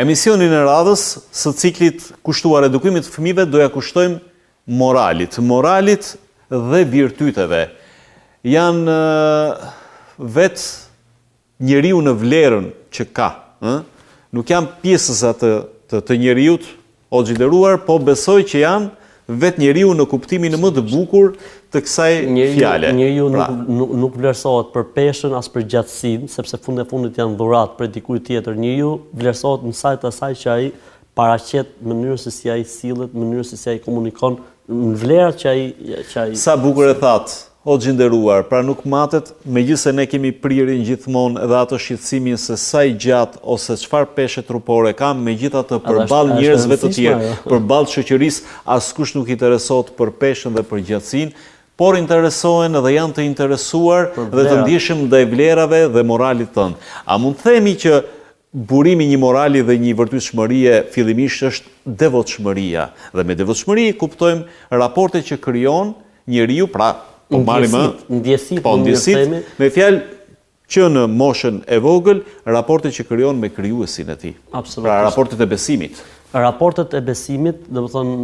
Emisionin e radhës së ciklit kushtuar edukimit të fëmijëve do ja kushtojmë moralit. Moralit dhe virtyteve. Janë vetë njeriu në vlerën që ka, ë? Nuk janë pjesëza të të njeriut, Hoxhë i nderuar po besoj që janë vetë njeriu në kuptimin më të bukur të kësaj fjale. Njeriu nuk vlerësohet për peshën as për gjatësinë, sepse fund e fundit janë dhuratë prej dikujt tjetër. Njeriu vlerësohet në sajë të asaj që ai paraqet, mënyrën se si ai sillet, mënyrën se si ai komunikon, në vlerat që ai që ai Sa bukur e thatë, Hoxhë i nderuar, pra nuk matet, megjithëse ne kemi prirjen gjithmonë edhe atë shqetësimin se sa i gjatë ose çfarë peshe trupore ka, megjithatë përballë njerëzve të tjerë, përballë shoqërisë, askush nuk interesohet për peshën dhe për gjatësinë, por interesohen dhe janë të interesuar dhe të ndjeshëm ndaj vlerave dhe moralit tënd. A mund të themi që Burimi i një morali dhe një virtytshmërie fillimisht është devotshmëria dhe me devotshmëri kuptojmë raportet që krijon njeriu pra po marrim ë ndjesitë po ndjesitë me fjalë që në moshën e vogël raportet që krijon me krijuesin e tij pra raportet e besimit raportet e besimit domethënë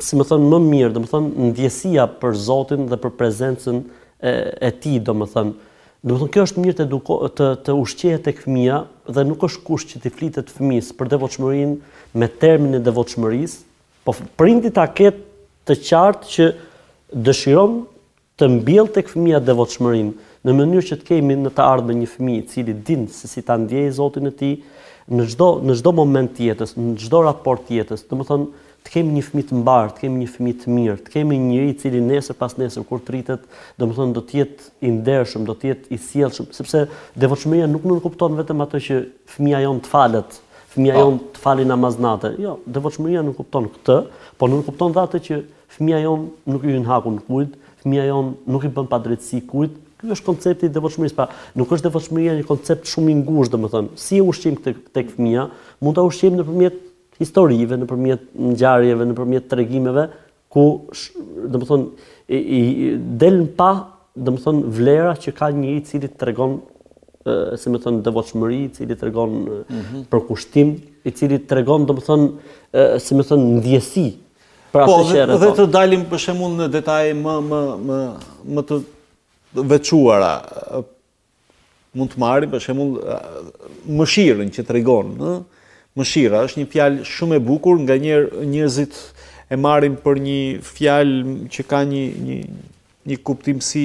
si me thënë më mirë domethënë ndjesia për Zotin dhe për prezencën e tij domethënë Domethënë kjo është mirë të të ushqehet tek fëmija dhe nuk është kusht që t'i flitet fëmijës për devotshmërinë me termin e devotshmërisë, po prindi ta ketë të qartë që dëshiron të mbjellë tek fëmija devotshmërinë, në mënyrë që të kemi në të ardhmen një fëmijë i cili din se si ta ndjejë Zotin e tij në çdo në çdo moment të jetës, në çdo raport të jetës. Domethënë të kemi një fëmijë të mbarë, të kemi një fëmijë të mirë, të kemi një njeri i cili nesër pasnesër kur të rritet, domethënë do të jetë i ndershëm, do të jetë i sjellshëm, sepse devotshmëria nuk nënkupton vetëm atë që fëmija jonë të falet, fëmija po. jonë të fali namaz nate. Jo, devotshmëria nënkupton këtë, por nënkupton dhe atë që fëmija jonë nuk i hyn në hakun kujt, fëmija jonë nuk i bën padrejtësi kujt. Ky është koncepti i devotshmërisë, pra nuk është devotshmëria një koncept shumë i ngushtë, domethënë, si e ushqim tek tek fëmija, mund ta ushqim nëpërmjet historive, nëpërmjet ngjarjeve, nëpërmjet tregimeve ku domethënë i, i del në pah domethënë vlera që ka njëri i cili tregon si me thënë devotshmëri, i cili tregon mm -hmm. përkushtim, i cili tregon domethënë si me thënë ndjesi. Pra po, dhe, dhe të dalim për shembull në detaje më të veçuara. Mund të marrim për shembull mëshirën që tregon, ë? Mëshira është një fjalë shumë e bukur, nganjëherë njerëzit e marrin për një fjalë që ka një një një kuptim si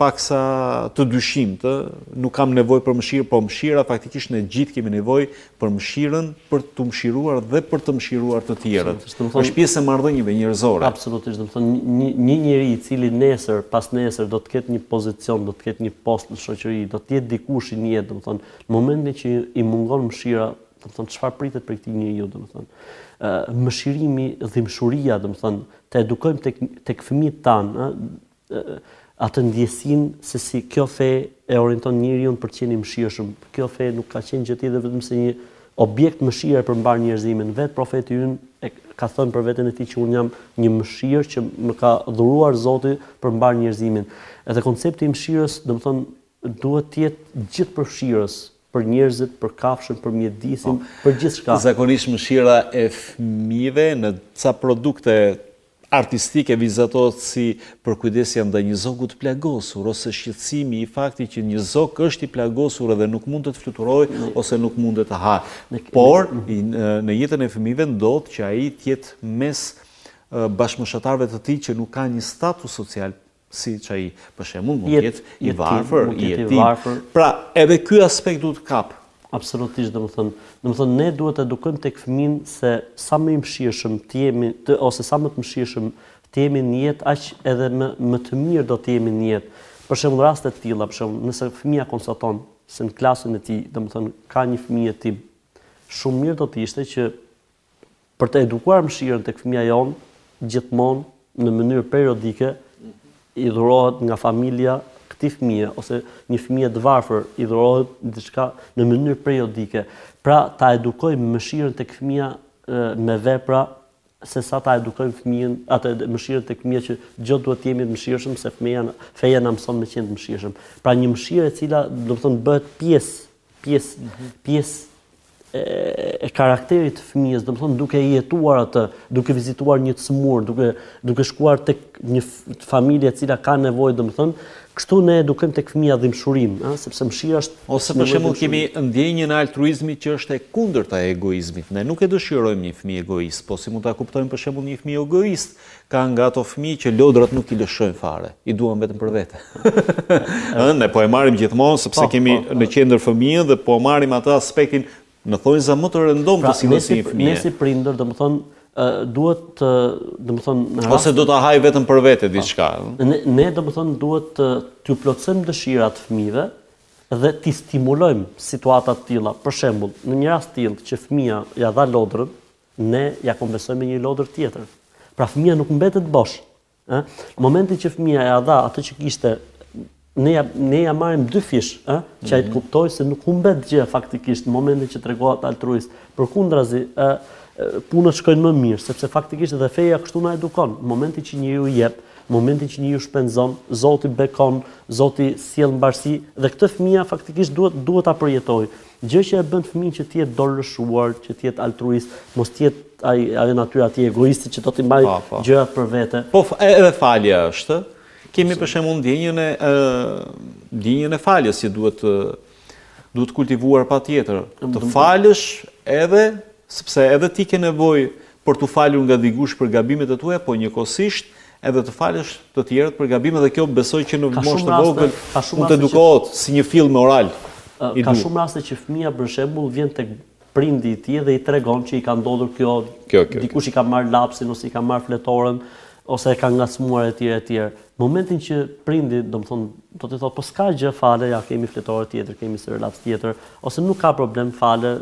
paksa të dyshimtë, nuk kam nevojë për mëshirë, po mëshira faktikisht ne gjithë kemi nevojë për mëshirën, për t'u mëshiruar dhe për të mëshiruar të tjerët. Është pjesë e marrëdhënieve njerëzore. Absolutisht, domethënë një njeri i cili nesër, pasnesër do të ketë një pozicion, do të ketë një post në shoqëri, do të jetë dikush në jetë, domethënë, në momentin që i mungon mëshira, domethënë çfarë pritet prej këtij njeriu, domethënë, mëshirimi, dhimbshuria, domethënë, të edukojmë tek tek fëmijët tanë, atë ndjesinë se si kjo fe e orienton njeriu për të qenë i mëshirshëm. Kjo fe nuk ka qenë gjë tjetër vetëm se një objekt mëshire për mbarë njerëzimin. Vetë profeti ynë e ka thënë për veten e tij që unë jam një mëshirë që më ka dhuruar Zoti për mbarë njerëzimin. Edhe koncepti i mëshirës, domethënë, duhet të jetë gjithëpërfshirës për njerëzit, për kafshën, për mjedisin, po, për gjithçka. Zakonisht mëshira e fëmijëve në ca produkte artistike vizatohet si përkujdesja ndaj një zogu të plagosur ose shqetësimi i faktit që një zog është i plagosur edhe nuk mundet të fluturojë ose nuk mundet të hajë. Por, në jetën e fëmijëve ndodh që ai të jetë mes bashkëmoshatarëve të tij që nuk kanë një status social, siç ai për shembull mund të jetë i varfër, jetim. Pra, edhe ky aspekt duhet të kapet. Absolutisht, domethënë, domethënë ne duhet të edukojmë tek fëmija se sa më i mëshirshëm të jemi, të, ose sa më të mëshirshëm të jemi në jetë, aq edhe më më të mirë do të jemi në jetë. Për shembull raste të tilla, për shembull, nëse fëmija konstaton se në klasën e tij, domethënë ka një fëmijë jetim, shumë mirë do të ishte që për të edukuar mëshirën tek fëmija jonë, gjithmonë në mënyrë periodike i dhurohet nga familja këtij fëmije ose një fëmije të varfër i dhurohet diçka në mënyrë periodike. Pra ta edukojmë mëshirën tek fëmija me vepra se sa ta edukojmë fëmijën, atë mëshirën tek fëmija që ne duhet të jemi të mëshirshëm se fëmija feja na mëson me qenë të mëshirshëm. Pra një mëshirë e cila domethënë bëhet pjesë pjesë pjesë e karakterit të fëmijës, domethënë duke jetuar atë, duke vizituar një të sëmurë, duke duke shkuar tek një familje e cila ka nevojë, domethënë, kështu ne edukojmë tek fëmija dhimbshurinë, ëh, sepse mëshira është ose për shembull kemi ndjenjën e altruizmit që është e kundërta e egoizmit. Ne nuk e dëshirojmë një fëmijë egoist, po si mund ta kuptojmë për shembull një fëmijë egoist? Ka nga ato fëmijë që lodrat nuk i lëshojnë fare, i duan vetëm për vete. Ne po e marrim gjithmonë, sepse po, kemi po. në qendër fëmijën dhe po marrim atë aspektin në thonjëza më të rëndomtë pra, të si nësi fëmijë. Ne si prindër, domethënë, duhet të, domethënë... Ose do ta hajë vetëm për vete, po. diçka. Ne, domethënë, duhet t'ju plotësojmë dëshirat fëmijëve dhe t'i stimulojmë situata të tilla. Për shembul, në një rast të tillë që fëmija ia dha lodrën, Ne ia kompensojmë me një lodër tjetër. Pra fëmija nuk mbetet bosh. Ë, në momentin që fëmija e dha atë që kishte, ne ia ne ia marrim dyfish, ë, që ai të mhm. kuptojë se nuk humbet gjë faktikisht në momentin që tregohet altruist. Përkundrazi, ë, punët shkojnë më mirë, sepse faktikisht edhe feja kështu na edukon. Në momentin që njeriu jep, në momentin që njeriu shpenzon, Zoti bekon, Zoti sjell mbarësi dhe këtë fëmija faktikisht duhet duhet ta përjetojë. Gjë që e bën fëmijën që të jetë dorëlëshuar, që të jetë altruist, mos të jetë ai ajo natyra e atij egoistit që do t'i mbajë gjërat për vete. Po edhe falja është. Kemi për shembull ndjenjën e ndjenjën e faljes që duhet duhet kultivuar patjetër. Të falësh edhe sepse edhe ti ke nevojë për t'u falur nga dikush për gabimet e tua, po njëkohësisht Edhe të falësh të tjerët për gabimet dhe kjo besoj që në moshë të vogël mund të edukohet si një fill moral. Ka shumë raste që fëmija për shembull vjen tek prindi i tij dhe i tregon që i ka ndodhur kjo, dikush i ka marrë lapsin ose i ka marrë fletoren ose e ka ngacmuar etj etj. Në momentin që prindi, domethënë, do t'i thotë po s'ka gjë fale, ja kemi fletore tjetër, kemi laps tjetër, ose nuk ka problem fale,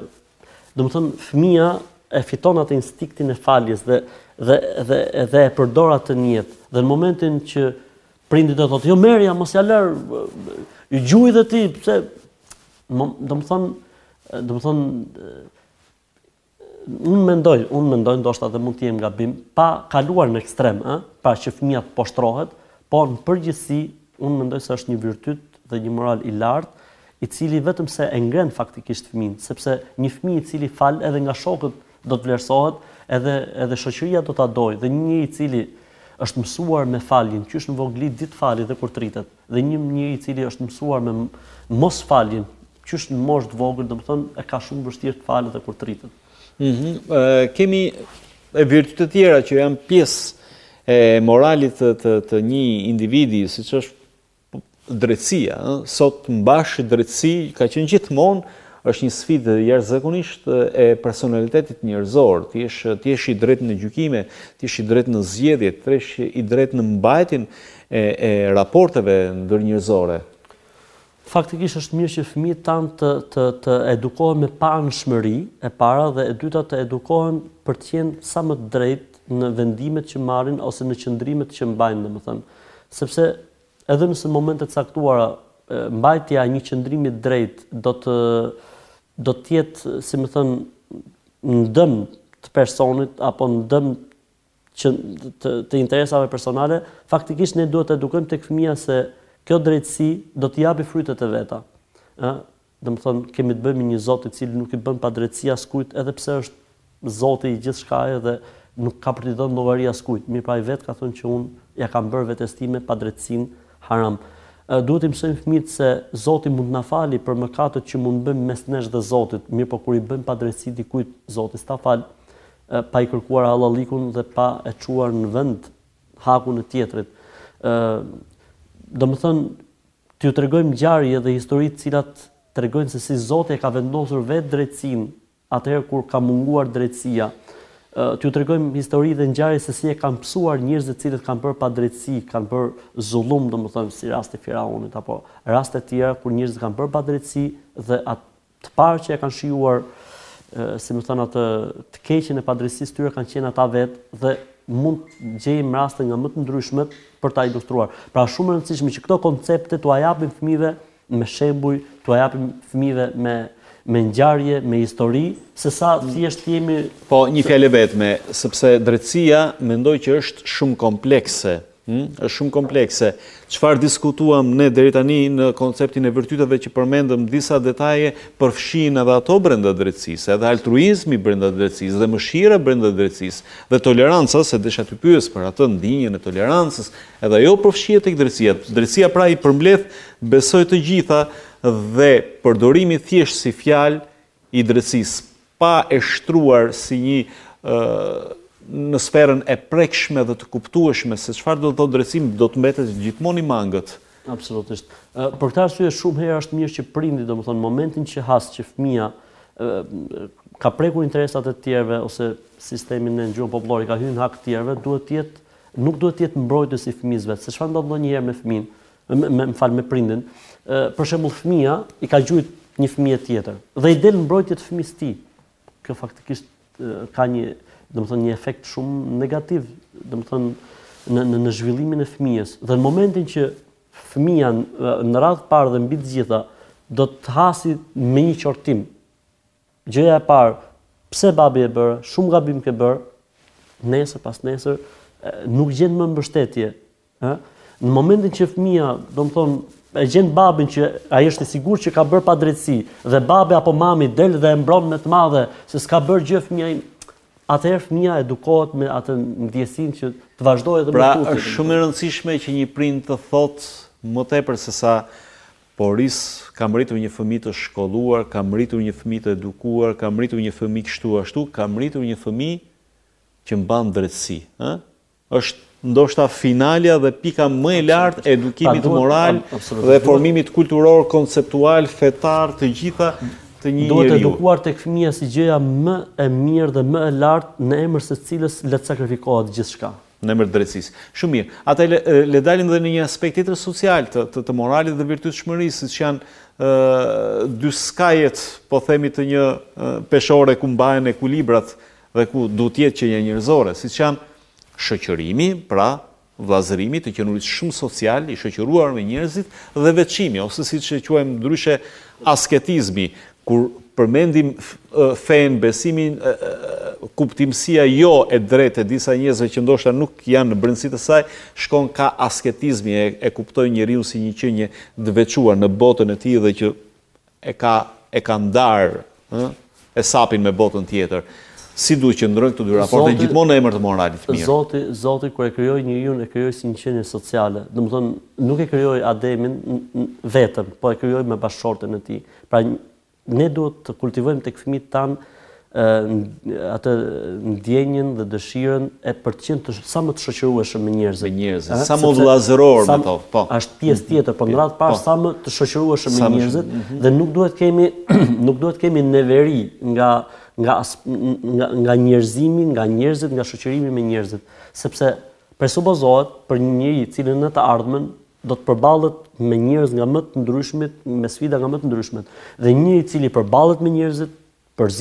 Domethënë fëmija e fiton atë instinktin e faljes dhe dhe dhe dhe e përdor atë në jetë. Dhe në momentin që prindi do t'i thotë, "Jo merrja, mos ia lër, gjuaj dhe ti, pse domethënë domethënë unë mendoj, unë mendoj ndoshta dhe mund të jem gabim, pa kaluar në ekstrem, ë, pa që fëmija të poshtrohet, po në përgjithësi unë mendoj se është një virtyt dhe një moral i lartë i cili vetëm se e ngren faktikisht fëmijën, sepse një fëmijë i cili fal edhe nga shokët do të vlerësohet, edhe edhe shoqëria do ta dojë dhe një njeri i cili është mësuar me faljen, qysh në vogëli di të falë dhe kur të rritet, dhe një njeri i cili është mësuar me mosfaljen, qysh në moshë të vogël, domethënë e ka shumë vështirë të falë dhe kur të rritet. Mm -hmm. e, kemi e virtyte të tjera që janë pjesë e moralit të, të, të një individi, siç është Drejtësia, ë, sot të mbash drejtësi ka qenë gjithmonë është një sfidë jashtëzakonisht e personalitetit njerëzor, të jesh të jesh i drejtë në gjykime, të jesh i drejtë në zgjedhje, të jesh i drejtë në mbajtjen e e raporteve ndërnjerëzore. Faktikisht është mirë që fëmijët tanë të të të edukohen me paanshmëri, e para dhe e dyta të edukohen për të qenë sa më të drejtë në vendimet që marrin ose në qëndrimet që mbajnë, domethënë, sepse edhe nëse në momente të caktuara mbajtja e një qëndrimi të drejtë do të do të jetë, si me thënë, në dëm të personit apo në dëm që të, të interesave personale, faktikisht ne duhet të edukojmë tek fëmia se kjo drejtësi do të japi frytet e veta. Ëh, Domethënë kemi të bëjmë me një Zot i cili nuk i bën padrejtësi askujt edhe pse është Zoti i gjithçkaje dhe nuk ka për t'i dhënë llogari askujt, mirëpo ai vetë ka thënë që unë ja kam bërë vetes time padrejtësinë haram. Duhet t'i mësojmë fëmijët se Zoti mund të na fali për mëkatet që mund të bëjmë mes nesh dhe Zotit, mirëpo kur i bëjmë padrejtësi dikujt, Zoti s'ta fal pa i kërkuar hallallikun dhe pa e çuar në vend hakun e tjetrit. Ë, domethënë T'ju tregojmë ngjarje dhe histori të cilat tregojnë se si Zoti e ka vendosur vetë drejtësinë atëherë kur ka munguar drejtësia. T'ju tregojmë histori dhe ngjarje se si e kanë pësuar njerëzit të cilët kanë bërë padrejtësi, kanë bërë zullum domethënë si rasti i Firaunit apo raste të tjera kur njerëzit kanë bërë padrejtësi dhe Të parë që e kanë shijuar si me thënë atë të keqen e padrejtësisë tyre kanë qenë ata vetë dhe mund të gjejmë raste nga më të ndryshmet për ta ilustruar. Pra shumë e rëndësishme që këto koncepte t'ua japim fëmijëve me shembuj, t'ua japim fëmijëve me me ngjarje, me histori, se sa thjesht t'i japim një fjalë të vetme, sepse drejtësia mendoj që është shumë komplekse. Ëh, është shumë komplekse. Çfarë diskutuam ne deri tani në konceptin e virtyteve që përmendëm disa detaje përfshihen edhe ato brenda drejtësisë, edhe altruizmi brenda drejtësisë dhe mëshira brenda drejtësisë dhe toleranca, se desha të të pyes për atë ndjenjën e tolerancës, edhe ajo përfshihet tek drejtësia. Drejtësia pra i përmbledh besoj të gjitha dhe përdorimi thjesht si fjalë i drejtësisë, pa e shtruar si një në sferën e prekshme dhe të kuptueshme se çfarë do të thotë drejtësi, do të mbetet gjithmonë i mangët. Absolutisht. Për këtë arsye shumë herë është mirë që prindi, domethënë momentin që has që fëmija ka prekur interesat e të tjerëve ose siç themi në gjuhën popullore ka hyrë në hak të tjerëve, duhet të jetë nuk duhet të jetë mbrojtës i fëmisë vet, se çfarë ndodh ndonjëherë me fëmin, më më fal me prindin. Ë për shembull fëmia i ka gjujt një fëmijë tjetër dhe i del në mbrojtje të fëmisë tij. Kjo faktikisht ka një, domethënë një efekt shumë negativ, domethënë në në në zhvillimin e fëmijës. Dhe në momentin që fëmija në radhë parë dhe mbi të gjitha do të hasi me një qortim Gjëja e parë, pse babi e bëre këtë, shumë gabim ke bërë, nesër, pasnesër, nuk gjen më mbështetje, ë? Në momentin që fëmija, do më thonë, e gjen babi që ai është i sigurt që ka bërë padrejtësi dhe babi apo mami del dhe e mbron me të madhe se s'ka bërë gjë fëmija im, atëherë fëmija edukohet me atë ndjesinë që të vazhdojë edhe pra, më tutje. Pra, është shumë e rëndësishme që një prind të thotë më tepër se sa Po rris, kam rritur një fëmijë të shkolluar, kam rritur një fëmijë të edukuar, kam rritur një fëmijë kështu e ashtu, kam rritur një fëmijë që mban drejtësi, ë? Është ndoshta finalja dhe pika më e lartë e edukimit pra, moral dhe formimit kulturor, konceptual, fetar, të gjitha të një njeriu. Duhet edukuar tek fëmija si gjëja më e mirë dhe më e lartë në emër të së cilës le të sakrifikohet gjithçka. Në emër të drejtësisë. Shumë mirë. Atëherë le dalim dhe në një aspekt tjetër social të të, të moralit dhe virtytshmërisë, siç janë ë dy skajet, po themi të një peshore ku mbahen ekuilibrat dhe ku duhet të jetë qenia njerëzore, siç janë shoqërimi, pra vëllazërimi të qenurit shumë social i shoqëruar me njerëzit dhe veçimi ose siç e quajmë ndryshe asketizmi, Kur përmendim fenë, besimin, kuptimësia jo e drejtë e disa njerëzve që ndoshta nuk janë në brendësi të saj, shkon ka asketizmi, e kuptojnë njeriun si një qenie të veçuar në botën e tij dhe që e ka e ka ndarë, ëh, hesapin me botën tjetër. Si duhet qëndrojnë këto dy raporte gjithmonë në emër të moralit të mirë? Zoti, Zoti kur e krijoi njeriun e krijoi si një qenie sociale. Domethënë nuk e krijoi Ademin vetëm, po e krijoi me bashkëshorten e tij. Pra ne duhet të kultivojmë tek fëmijët tanë atë ndjenjën dhe dëshirën e për të qenë të, sa më të shoqërueshëm me njerëzit. Me njerëzit, sa më vëllazëror me to. Po. Është pjesë mhm. tjetër, po në radhë parë po. sa më të shoqërueshëm me njerëzit mhm. dhe nuk duhet kemi nuk duhet kemi neveri nga nga nga nga njerëzimi, nga njerëzit, nga shoqërimi me njerëzit, sepse presupozohet për një njeri i cili në të ardhmen do të përballet me njerëz nga më të ndryshmit, me sfida nga më të ndryshmet. Dhe një i cili përballet me njerëzit, përzi